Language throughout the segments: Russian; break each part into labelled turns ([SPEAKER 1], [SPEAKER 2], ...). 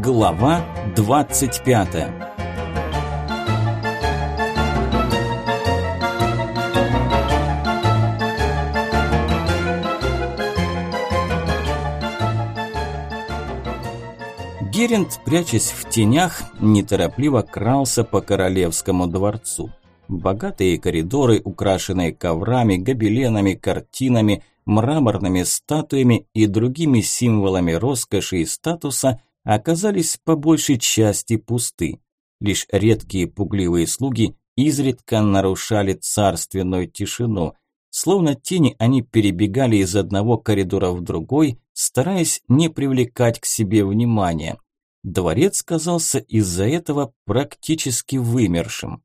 [SPEAKER 1] Глава 25 Герент, прячась в тенях, неторопливо крался по королевскому дворцу. Богатые коридоры, украшенные коврами, гобеленами, картинами, мраморными статуями и другими символами роскоши и статуса, оказались по большей части пусты. Лишь редкие пугливые слуги изредка нарушали царственную тишину. Словно тени они перебегали из одного коридора в другой, стараясь не привлекать к себе внимания. Дворец казался из-за этого практически вымершим.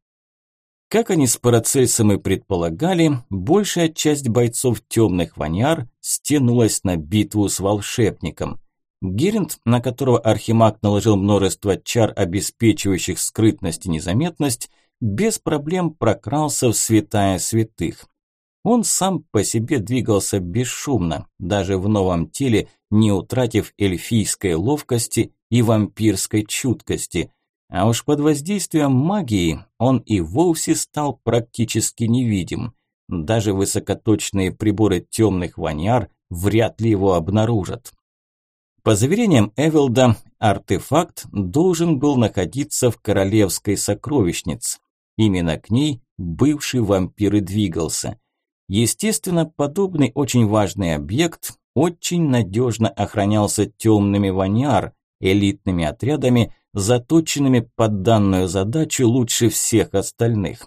[SPEAKER 1] Как они с Парацельсом и предполагали, большая часть бойцов темных ваняр стянулась на битву с волшебником. Геринд, на которого Архимаг наложил множество чар, обеспечивающих скрытность и незаметность, без проблем прокрался в святая святых. Он сам по себе двигался бесшумно, даже в новом теле, не утратив эльфийской ловкости и вампирской чуткости. А уж под воздействием магии он и вовсе стал практически невидим. Даже высокоточные приборы темных ваняр вряд ли его обнаружат. По заверениям Эвелда, артефакт должен был находиться в королевской сокровищнице. Именно к ней бывший вампир и двигался. Естественно, подобный очень важный объект очень надежно охранялся темными ваниар, элитными отрядами, заточенными под данную задачу лучше всех остальных.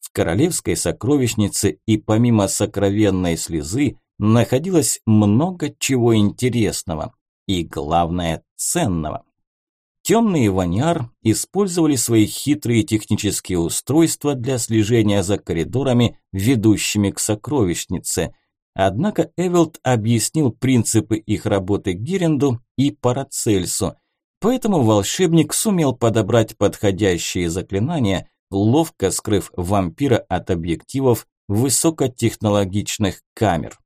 [SPEAKER 1] В королевской сокровищнице и помимо сокровенной слезы находилось много чего интересного и, главное, ценного. Темные ваняр использовали свои хитрые технические устройства для слежения за коридорами, ведущими к сокровищнице – Однако Эвелд объяснил принципы их работы Геренду и Парацельсу, поэтому волшебник сумел подобрать подходящие заклинания, ловко скрыв вампира от объективов высокотехнологичных камер.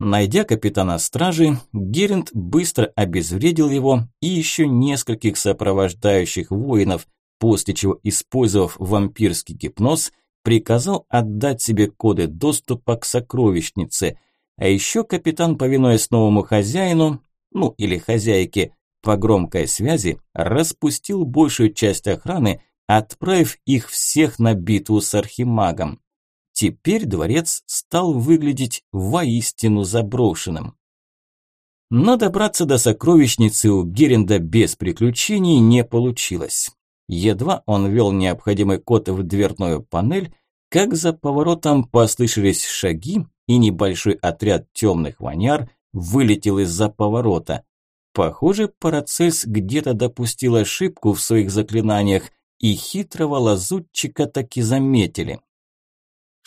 [SPEAKER 1] Найдя капитана стражи, Геринд быстро обезвредил его и еще нескольких сопровождающих воинов, после чего, использовав вампирский гипноз, приказал отдать себе коды доступа к сокровищнице. А еще капитан, повинуясь новому хозяину, ну или хозяйке, по громкой связи, распустил большую часть охраны, отправив их всех на битву с архимагом. Теперь дворец стал выглядеть воистину заброшенным. Но добраться до сокровищницы у Геренда без приключений не получилось. Едва он ввел необходимый код в дверную панель, как за поворотом послышались шаги, и небольшой отряд темных ваняр вылетел из-за поворота. Похоже, Парацельс где-то допустил ошибку в своих заклинаниях, и хитрого лазутчика таки заметили.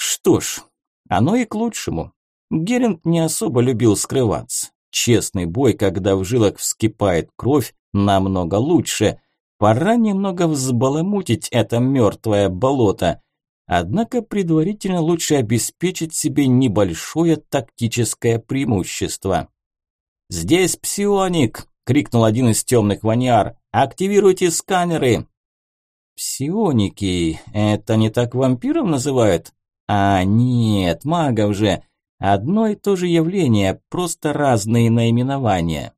[SPEAKER 1] Что ж, оно и к лучшему. Герент не особо любил скрываться. Честный бой, когда в жилах вскипает кровь, намного лучше – Пора немного взбаламутить это мертвое болото. Однако предварительно лучше обеспечить себе небольшое тактическое преимущество. «Здесь псионик!» – крикнул один из темных ваниар. «Активируйте сканеры!» «Псионики – это не так вампиров называют?» «А нет, магов же!» Одно и то же явление, просто разные наименования.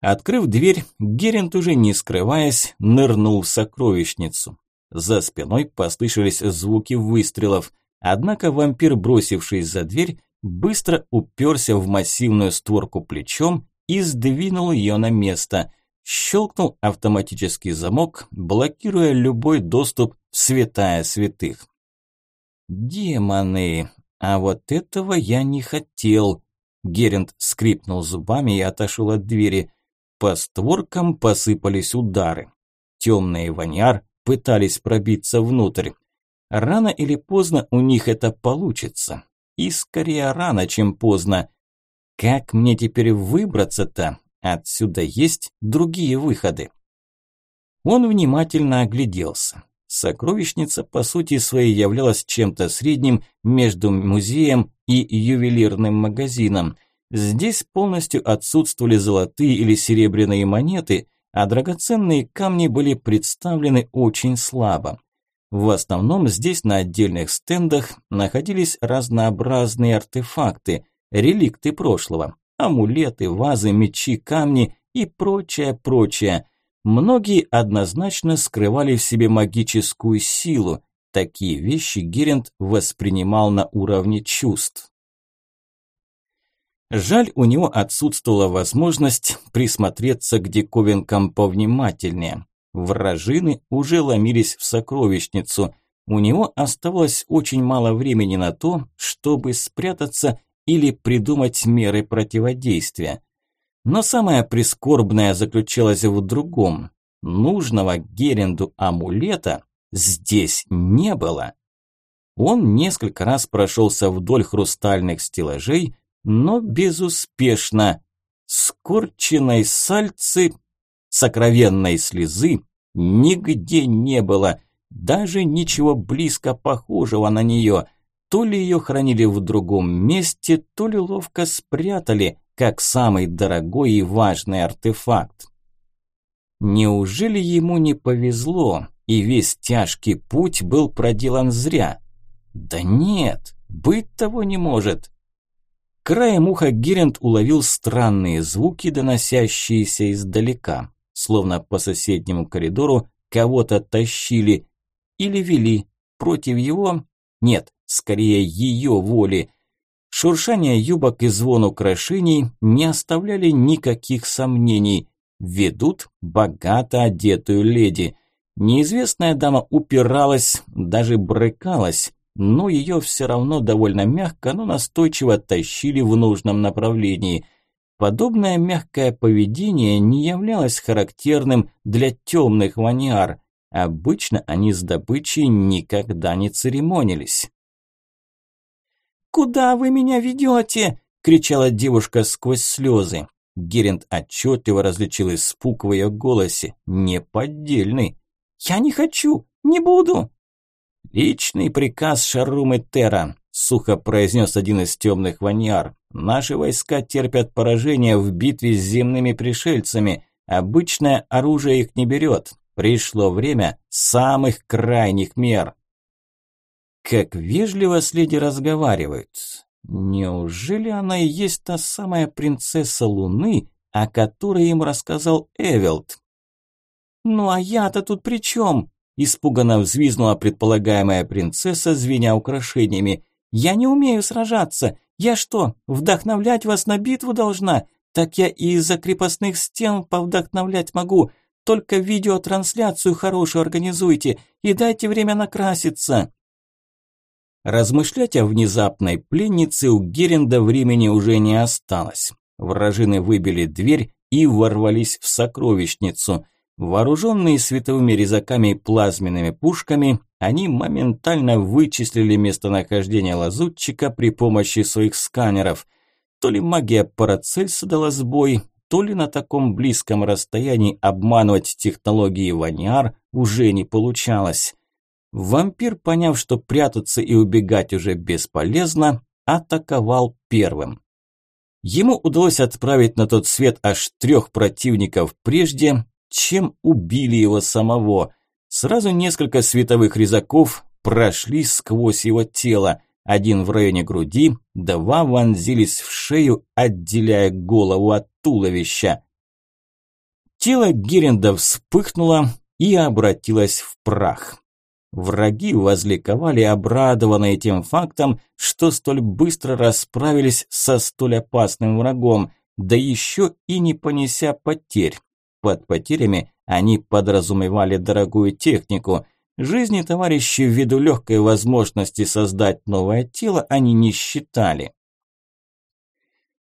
[SPEAKER 1] Открыв дверь, Герент уже не скрываясь, нырнул в сокровищницу. За спиной послышались звуки выстрелов, однако вампир, бросившись за дверь, быстро уперся в массивную створку плечом и сдвинул ее на место. Щелкнул автоматический замок, блокируя любой доступ в святая святых. «Демоны! А вот этого я не хотел!» Герент скрипнул зубами и отошел от двери. По створкам посыпались удары. Темные ваняр пытались пробиться внутрь. Рано или поздно у них это получится. И скорее рано, чем поздно. Как мне теперь выбраться-то? Отсюда есть другие выходы. Он внимательно огляделся. Сокровищница по сути своей являлась чем-то средним между музеем и ювелирным магазином. Здесь полностью отсутствовали золотые или серебряные монеты, а драгоценные камни были представлены очень слабо. В основном здесь на отдельных стендах находились разнообразные артефакты, реликты прошлого, амулеты, вазы, мечи, камни и прочее, прочее. Многие однозначно скрывали в себе магическую силу. Такие вещи Герент воспринимал на уровне чувств. Жаль, у него отсутствовала возможность присмотреться к диковинкам повнимательнее. Вражины уже ломились в сокровищницу. У него оставалось очень мало времени на то, чтобы спрятаться или придумать меры противодействия. Но самое прискорбное заключалось в другом. Нужного Геренду амулета здесь не было. Он несколько раз прошелся вдоль хрустальных стеллажей, но безуспешно. Скорченной сальцы, сокровенной слезы нигде не было, даже ничего близко похожего на нее. То ли ее хранили в другом месте, то ли ловко спрятали, как самый дорогой и важный артефакт. Неужели ему не повезло, и весь тяжкий путь был проделан зря? Да нет, быть того не может. Краем уха Герент уловил странные звуки, доносящиеся издалека, словно по соседнему коридору кого-то тащили или вели против его, нет, скорее ее воли. Шуршание юбок и звон украшений не оставляли никаких сомнений. Ведут богато одетую леди. Неизвестная дама упиралась, даже брыкалась, но ее все равно довольно мягко, но настойчиво тащили в нужном направлении. Подобное мягкое поведение не являлось характерным для темных ваниар. Обычно они с добычей никогда не церемонились. «Куда вы меня ведете?» – кричала девушка сквозь слезы. Геринд отчетливо различил испуг в ее голосе, неподдельный. «Я не хочу, не буду!» «Личный приказ Шарумы Тера», – сухо произнес один из темных ваньяр. «Наши войска терпят поражение в битве с земными пришельцами. Обычное оружие их не берет. Пришло время самых крайних мер». Как вежливо с леди разговаривают. Неужели она и есть та самая принцесса Луны, о которой им рассказал Эвелт? «Ну а я-то тут при чем?» Испуганно взвизнула предполагаемая принцесса, звеня украшениями. «Я не умею сражаться. Я что, вдохновлять вас на битву должна? Так я и из-за крепостных стен повдохновлять могу. Только видеотрансляцию хорошую организуйте и дайте время накраситься». Размышлять о внезапной пленнице у Геренда времени уже не осталось. Вражины выбили дверь и ворвались в сокровищницу. Вооруженные световыми резаками и плазменными пушками, они моментально вычислили местонахождение лазутчика при помощи своих сканеров. То ли магия Парацельса дала сбой, то ли на таком близком расстоянии обманывать технологии Ваниар уже не получалось. Вампир, поняв, что прятаться и убегать уже бесполезно, атаковал первым. Ему удалось отправить на тот свет аж трех противников прежде, чем убили его самого. Сразу несколько световых резаков прошли сквозь его тело. Один в районе груди, два вонзились в шею, отделяя голову от туловища. Тело Геренда вспыхнуло и обратилось в прах. Враги возликовали, обрадованные тем фактом, что столь быстро расправились со столь опасным врагом, да еще и не понеся потерь. Под потерями они подразумевали дорогую технику. Жизни товарищей ввиду легкой возможности создать новое тело они не считали.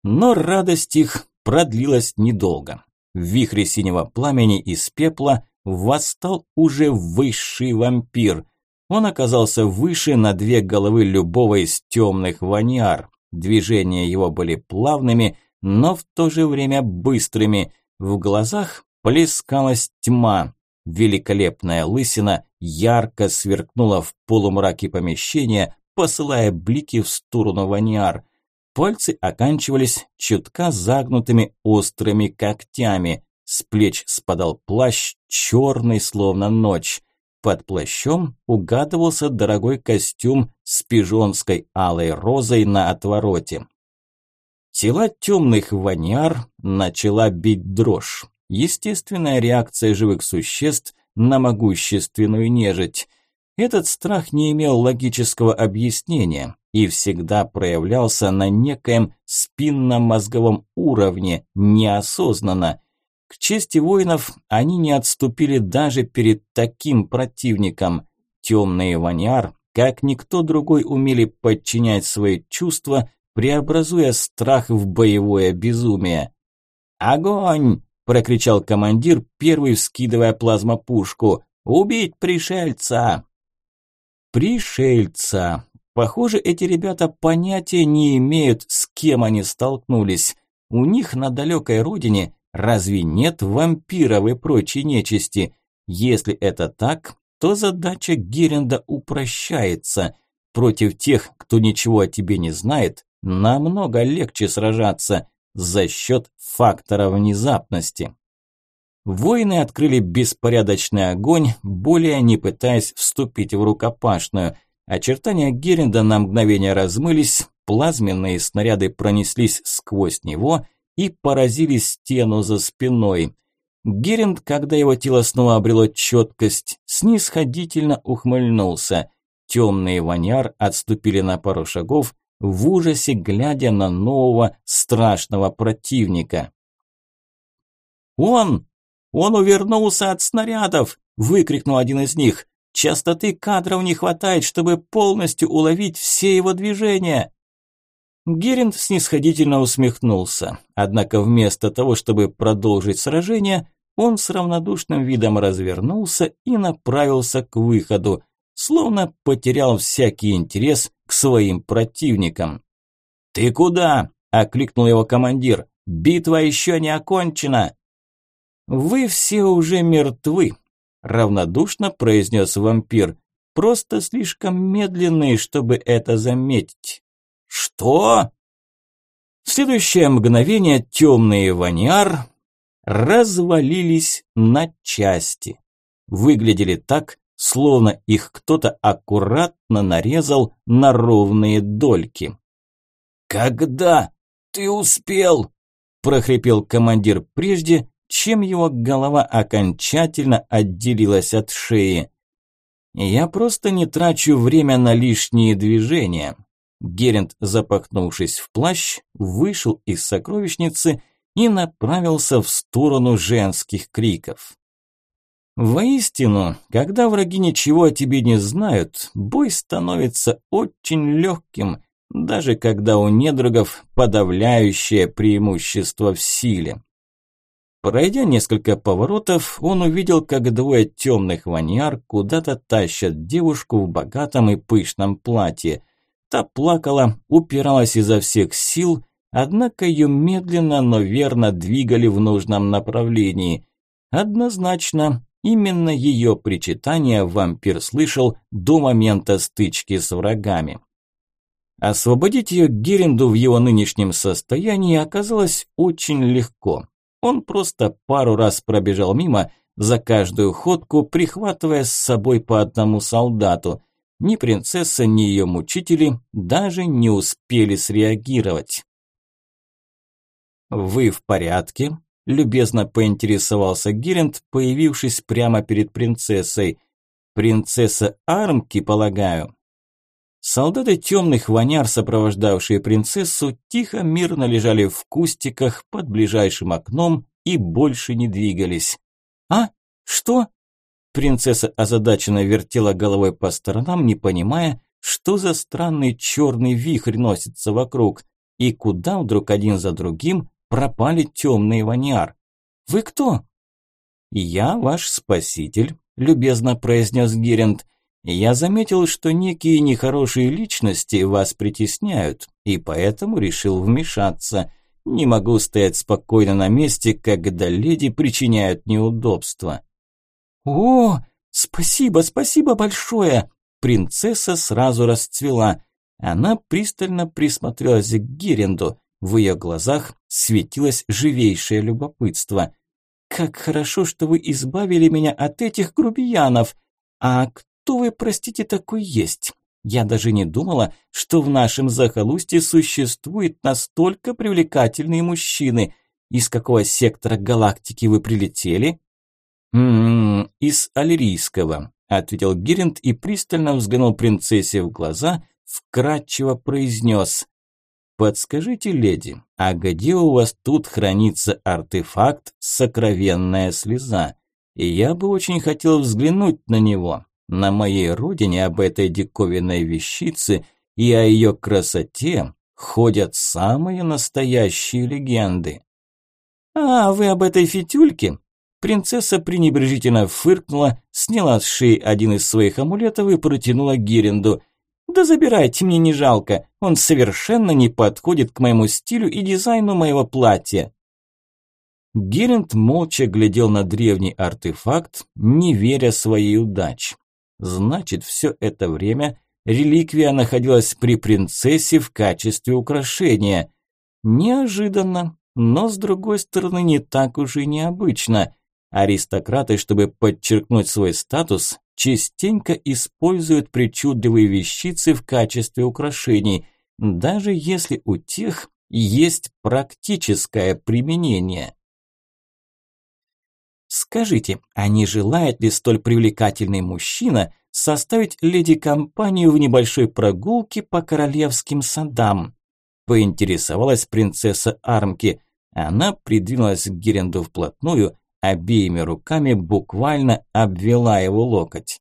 [SPEAKER 1] Но радость их продлилась недолго. В вихре синего пламени из пепла восстал уже высший вампир. Он оказался выше на две головы любого из темных ваниар. Движения его были плавными, но в то же время быстрыми – в глазах плескалась тьма. Великолепная лысина ярко сверкнула в полумраке помещения, посылая блики в сторону Ваниар. Пальцы оканчивались чутка загнутыми острыми когтями. С плеч спадал плащ, черный, словно ночь. Под плащом угадывался дорогой костюм с пижонской алой розой на отвороте. Тела темных ваняр начала бить дрожь. Естественная реакция живых существ на могущественную нежить. Этот страх не имел логического объяснения и всегда проявлялся на некоем спинно-мозговом уровне, неосознанно. К чести воинов они не отступили даже перед таким противником. Темные ваняр, как никто другой, умели подчинять свои чувства, преобразуя страх в боевое безумие. «Огонь!» – прокричал командир, первый вскидывая плазмопушку. «Убить пришельца!» Пришельца. Похоже, эти ребята понятия не имеют, с кем они столкнулись. У них на далекой родине разве нет вампиров и прочей нечисти? Если это так, то задача Геренда упрощается. Против тех, кто ничего о тебе не знает, намного легче сражаться за счет фактора внезапности. Воины открыли беспорядочный огонь, более не пытаясь вступить в рукопашную. Очертания Геренда на мгновение размылись, плазменные снаряды пронеслись сквозь него и поразили стену за спиной. Геринд, когда его тело снова обрело четкость, снисходительно ухмыльнулся. Темные ваняр отступили на пару шагов, в ужасе глядя на нового страшного противника. «Он!» «Он увернулся от снарядов!» – выкрикнул один из них. «Частоты кадров не хватает, чтобы полностью уловить все его движения!» Геринд снисходительно усмехнулся. Однако вместо того, чтобы продолжить сражение, он с равнодушным видом развернулся и направился к выходу, словно потерял всякий интерес к своим противникам. «Ты куда?» – окликнул его командир. «Битва еще не окончена!» «Вы все уже мертвы», – равнодушно произнес вампир. «Просто слишком медленные, чтобы это заметить». «Что?» В следующее мгновение темные ваниар развалились на части. Выглядели так, словно их кто-то аккуратно нарезал на ровные дольки. «Когда ты успел?» – прохрипел командир прежде, чем его голова окончательно отделилась от шеи. «Я просто не трачу время на лишние движения». Герент, запахнувшись в плащ, вышел из сокровищницы и направился в сторону женских криков. Воистину, когда враги ничего о тебе не знают, бой становится очень легким, даже когда у недругов подавляющее преимущество в силе. Пройдя несколько поворотов, он увидел, как двое темных ваньяр куда-то тащат девушку в богатом и пышном платье. Та плакала, упиралась изо всех сил, однако ее медленно, но верно двигали в нужном направлении. Однозначно, именно ее причитание вампир слышал до момента стычки с врагами. Освободить ее Геренду в его нынешнем состоянии оказалось очень легко. Он просто пару раз пробежал мимо, за каждую ходку прихватывая с собой по одному солдату. Ни принцесса, ни ее мучители даже не успели среагировать. «Вы в порядке?» – любезно поинтересовался Гиринд, появившись прямо перед принцессой. «Принцесса Армки, полагаю?» Солдаты темных ваняр, сопровождавшие принцессу, тихо мирно лежали в кустиках под ближайшим окном и больше не двигались. «А? Что?» Принцесса озадаченно вертела головой по сторонам, не понимая, что за странный черный вихрь носится вокруг, и куда вдруг один за другим пропали темные ваниар. «Вы кто?» «Я ваш спаситель», – любезно произнес Герент. Я заметил, что некие нехорошие личности вас притесняют, и поэтому решил вмешаться. Не могу стоять спокойно на месте, когда леди причиняют неудобства. О, спасибо, спасибо большое. Принцесса сразу расцвела. Она пристально присмотрелась к Геренду. В ее глазах светилось живейшее любопытство. «Как хорошо, что вы избавили меня от этих грубиянов! А кто вы, простите, такой есть? Я даже не думала, что в нашем захолустье существуют настолько привлекательные мужчины. Из какого сектора галактики вы прилетели?» «М-м, из Алирийского», – ответил Геринд и пристально взглянул принцессе в глаза, вкратчиво произнес. «Подскажите, леди, а где у вас тут хранится артефакт «Сокровенная слеза»? И я бы очень хотел взглянуть на него. На моей родине об этой диковинной вещице и о ее красоте ходят самые настоящие легенды. «А, вы об этой фитюльке?» Принцесса пренебрежительно фыркнула, сняла с шеи один из своих амулетов и протянула Геренду. «Да забирайте, мне не жалко, он совершенно не подходит к моему стилю и дизайну моего платья». Геринд молча глядел на древний артефакт, не веря своей удаче. Значит, все это время реликвия находилась при принцессе в качестве украшения. Неожиданно, но с другой стороны не так уж и необычно. Аристократы, чтобы подчеркнуть свой статус, частенько используют причудливые вещицы в качестве украшений, даже если у тех есть практическое применение. Скажите, а не желает ли столь привлекательный мужчина составить леди компанию в небольшой прогулке по королевским садам? Поинтересовалась принцесса Армки. Она придвинулась к Геренду вплотную, обеими руками буквально обвела его локоть.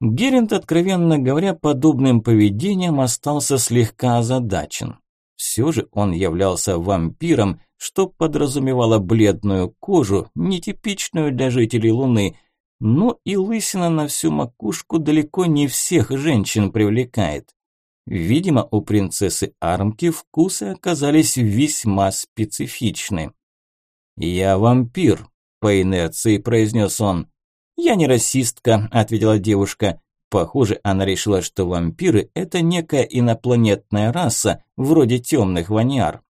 [SPEAKER 1] Геринд, откровенно говоря, подобным поведением остался слегка озадачен. Все же он являлся вампиром, что подразумевало бледную кожу, нетипичную для жителей Луны, но и лысина на всю макушку далеко не всех женщин привлекает. Видимо, у принцессы Армки вкусы оказались весьма специфичны. «Я вампир», – по инерции произнес он. «Я не расистка», – ответила девушка. Похоже, она решила, что вампиры – это некая инопланетная раса, вроде темных ваниар.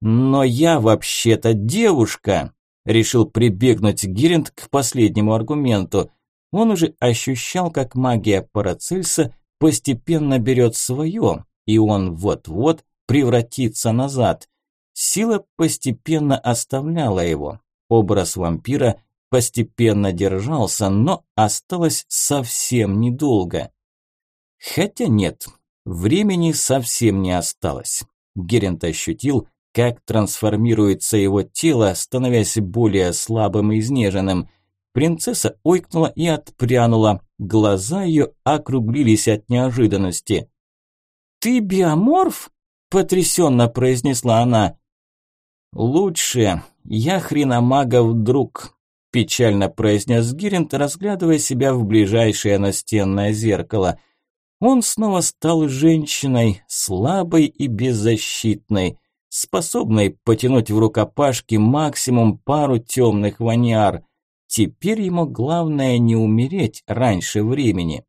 [SPEAKER 1] «Но я вообще-то девушка!» – решил прибегнуть Гиринд к последнему аргументу. Он уже ощущал, как магия Парацельса постепенно берет свое, и он вот-вот превратится назад. Сила постепенно оставляла его. Образ вампира постепенно держался, но осталось совсем недолго. Хотя нет, времени совсем не осталось. Герент ощутил, как трансформируется его тело, становясь более слабым и изнеженным. Принцесса ойкнула и отпрянула, глаза ее округлились от неожиданности. «Ты биоморф?» – потрясенно произнесла она. «Лучше, я хреномагов друг», печально произнес Гиринд, разглядывая себя в ближайшее настенное зеркало. Он снова стал женщиной, слабой и беззащитной, способной потянуть в рукопашке максимум пару темных ваниар. Теперь ему главное не умереть раньше времени.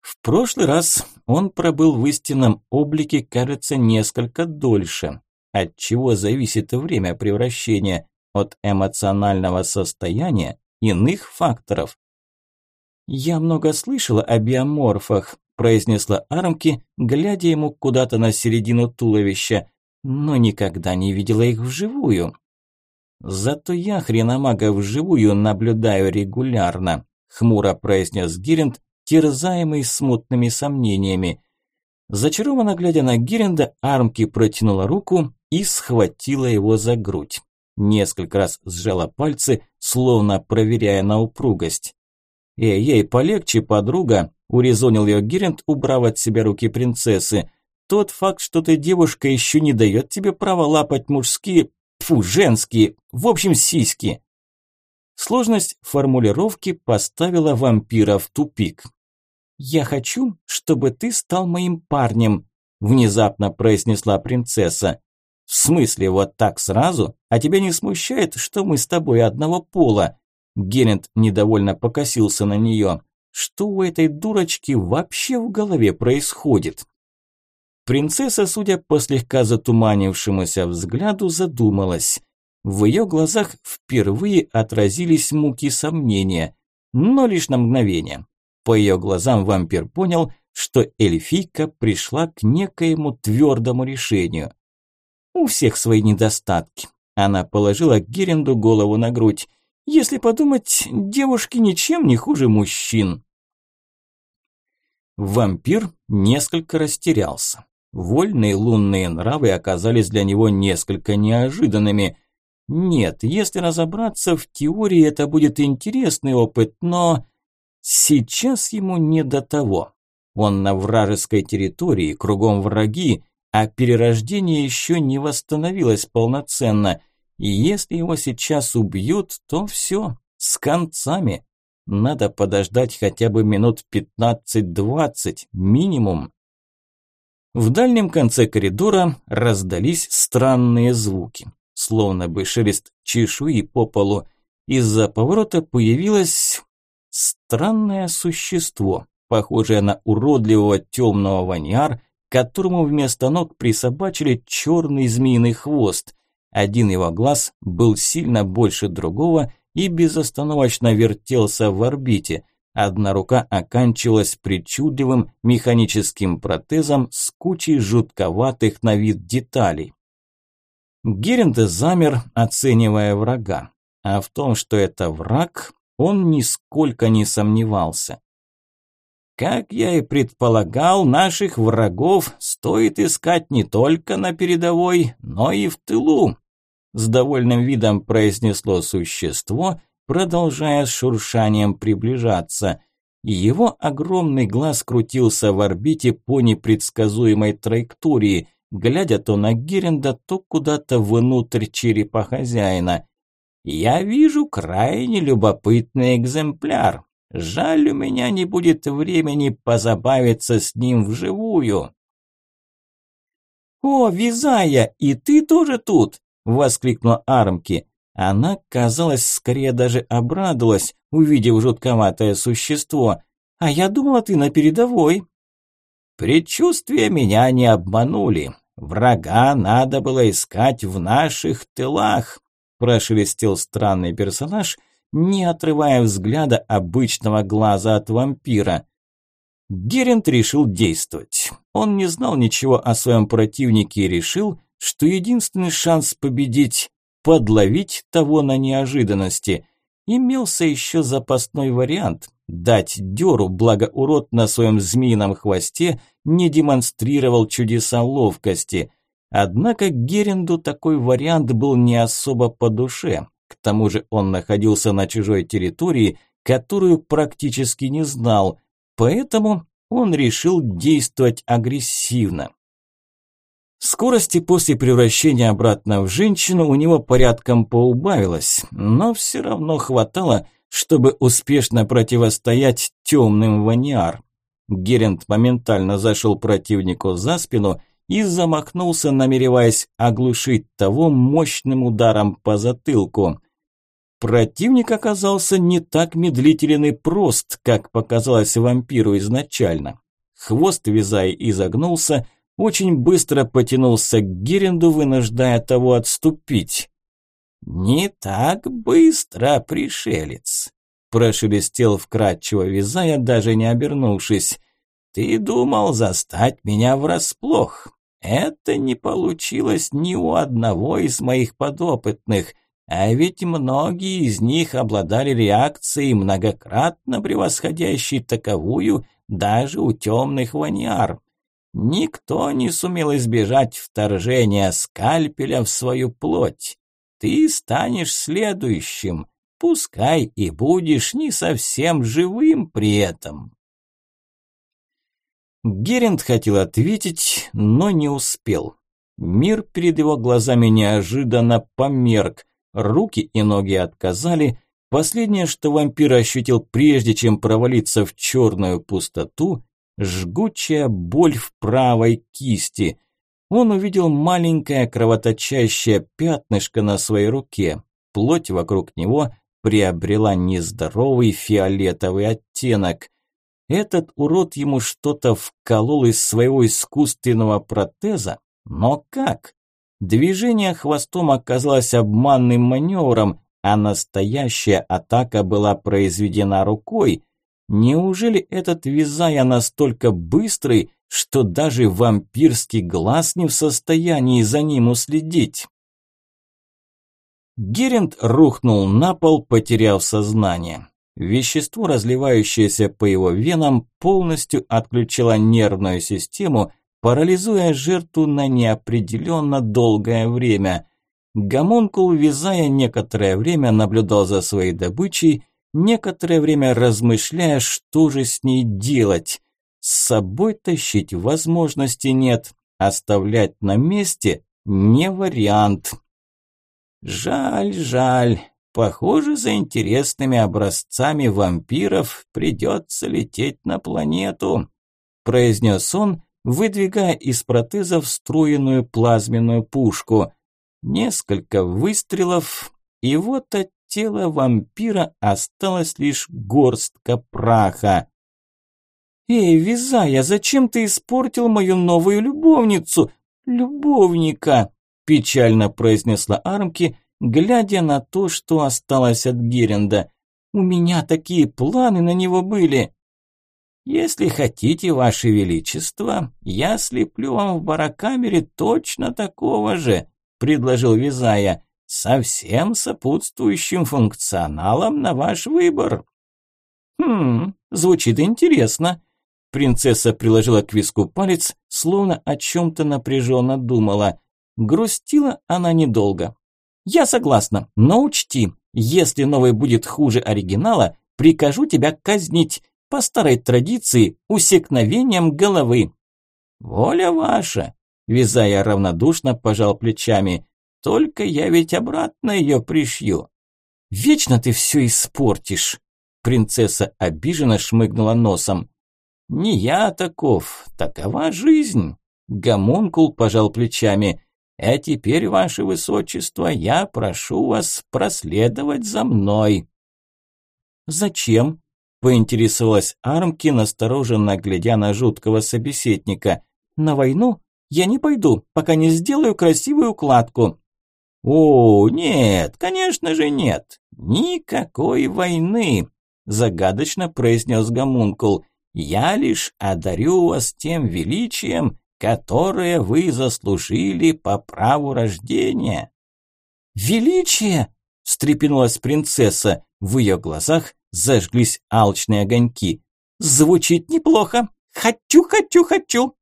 [SPEAKER 1] В прошлый раз он пробыл в истинном облике, кажется, несколько дольше. От чего зависит время превращения? от эмоционального состояния, иных факторов. «Я много слышала о биоморфах», – произнесла Армки, глядя ему куда-то на середину туловища, но никогда не видела их вживую. «Зато я хреномага вживую наблюдаю регулярно», – хмуро произнес Гиринд, терзаемый смутными сомнениями. Зачарованно глядя на Гиренда, Армки протянула руку и схватила его за грудь несколько раз сжала пальцы, словно проверяя на упругость. «Эй-ей, полегче, подруга», – урезонил ее Геринд, убрав от себя руки принцессы. «Тот факт, что ты девушка, еще не дает тебе права лапать мужские, фу, женские, в общем, сиськи». Сложность формулировки поставила вампира в тупик. «Я хочу, чтобы ты стал моим парнем», – внезапно произнесла принцесса. «В смысле, вот так сразу? А тебя не смущает, что мы с тобой одного пола?» Герент недовольно покосился на нее. что у этой дурочки вообще в голове происходит. Принцесса, судя по слегка затуманившемуся взгляду, задумалась. В ее глазах впервые отразились муки сомнения, но лишь на мгновение. По ее глазам вампир понял, что эльфийка пришла к некоему твердому решению. У всех свои недостатки. Она положила Геренду голову на грудь. Если подумать, девушки ничем не хуже мужчин. Вампир несколько растерялся. Вольные лунные нравы оказались для него несколько неожиданными. Нет, если разобраться в теории, это будет интересный опыт, но сейчас ему не до того. Он на вражеской территории, кругом враги, а перерождение еще не восстановилось полноценно. И если его сейчас убьют, то все, с концами. Надо подождать хотя бы минут 15-20, минимум. В дальнем конце коридора раздались странные звуки, словно бы шелест чешуи по полу. Из-за поворота появилось странное существо, похожее на уродливого темного которому вместо ног присобачили черный змеиный хвост. Один его глаз был сильно больше другого и безостановочно вертелся в орбите. Одна рука оканчивалась причудливым механическим протезом с кучей жутковатых на вид деталей. Геренде замер, оценивая врага. А в том, что это враг, он нисколько не сомневался. Как я и предполагал, наших врагов стоит искать не только на передовой, но и в тылу. С довольным видом произнесло существо, продолжая с шуршанием приближаться. Его огромный глаз крутился в орбите по непредсказуемой траектории, глядя то на Геренда, то куда-то внутрь черепа хозяина. «Я вижу крайне любопытный экземпляр. Жаль, у меня не будет времени позабавиться с ним вживую». «О, Визая, и ты тоже тут?» – воскликнула Армки. Она, казалось, скорее даже обрадовалась, увидев жутковатое существо. «А я думала, ты на передовой». «Предчувствия меня не обманули. Врага надо было искать в наших тылах», – прошелестел странный персонаж, не отрывая взгляда обычного глаза от вампира. Герент решил действовать. Он не знал ничего о своем противнике и решил, что единственный шанс победить подловить того на неожиданности. Имелся еще запасной вариант – дать дёру, благо урод на своем змеином хвосте не демонстрировал чудеса ловкости. Однако Геренду такой вариант был не особо по душе. К тому же он находился на чужой территории, которую практически не знал, поэтому он решил действовать агрессивно. Скорости после превращения обратно в женщину у него порядком поубавилось, но все равно хватало, чтобы успешно противостоять темным ваниар. Герент моментально зашел противнику за спину и замахнулся, намереваясь оглушить того мощным ударом по затылку. Противник оказался не так медлителен и прост, как показалось вампиру изначально. Хвост Визай изогнулся, очень быстро потянулся к Геренду, вынуждая того отступить. «Не так быстро, пришелец!» – прошелестел вкрадчиво вязая, даже не обернувшись. «Ты думал застать меня врасплох. Это не получилось ни у одного из моих подопытных, а ведь многие из них обладали реакцией, многократно превосходящей таковую даже у темных ваниар. Никто не сумел избежать вторжения скальпеля в свою плоть. Ты станешь следующим, пускай и будешь не совсем живым при этом. Геринд хотел ответить, но не успел. Мир перед его глазами неожиданно померк, руки и ноги отказали. Последнее, что вампир ощутил прежде, чем провалиться в черную пустоту, жгучая боль в правой кисти. Он увидел маленькое кровоточащее пятнышко на своей руке. Плоть вокруг него приобрела нездоровый фиолетовый оттенок. Этот урод ему что-то вколол из своего искусственного протеза? Но как? Движение хвостом оказалось обманным маневром, а настоящая атака была произведена рукой. Неужели этот Визая настолько быстрый, что даже вампирский глаз не в состоянии за ним уследить? Геринд рухнул на пол, потеряв сознание. Вещество, разливающееся по его венам, полностью отключило нервную систему, парализуя жертву на неопределенно долгое время. Гомункул, вязая некоторое время, наблюдал за своей добычей, некоторое время размышляя, что же с ней делать. С собой тащить возможности нет, оставлять на месте не вариант. Жаль, жаль. Похоже, за интересными образцами вампиров придется лететь на планету, произнес он, выдвигая из протеза встроенную плазменную пушку. Несколько выстрелов, и вот от тела вампира осталась лишь горстка праха. «Эй, Визая, зачем ты испортил мою новую любовницу? Любовника!» печально произнесла Армки, глядя на то, что осталось от Геренда. «У меня такие планы на него были!» «Если хотите, Ваше Величество, я слеплю вам в барокамере точно такого же», – предложил Визая, – «со всем сопутствующим функционалом на ваш выбор». «Хм, звучит интересно». Принцесса приложила к виску палец, словно о чем-то напряженно думала. Грустила она недолго. «Я согласна, но учти, если новый будет хуже оригинала, прикажу тебя казнить по старой традиции усекновением головы». «Воля ваша», – Визая равнодушно пожал плечами, – «только я ведь обратно ее пришью». «Вечно ты все испортишь», – принцесса обиженно шмыгнула носом. «Не я таков, такова жизнь», – гомункул пожал плечами – а теперь, ваше высочество, я прошу вас проследовать за мной». «Зачем?» – поинтересовалась Армки, настороженно глядя на жуткого собеседника. «На войну? Я не пойду, пока не сделаю красивую укладку». «О, нет, конечно же нет. Никакой войны», – загадочно произнес Гомункул. «Я лишь одарю вас тем величием, которое вы заслужили по праву рождения». «Величие!» – встрепенулась принцесса. В ее глазах зажглись алчные огоньки. «Звучит неплохо. Хочу, хочу, хочу!»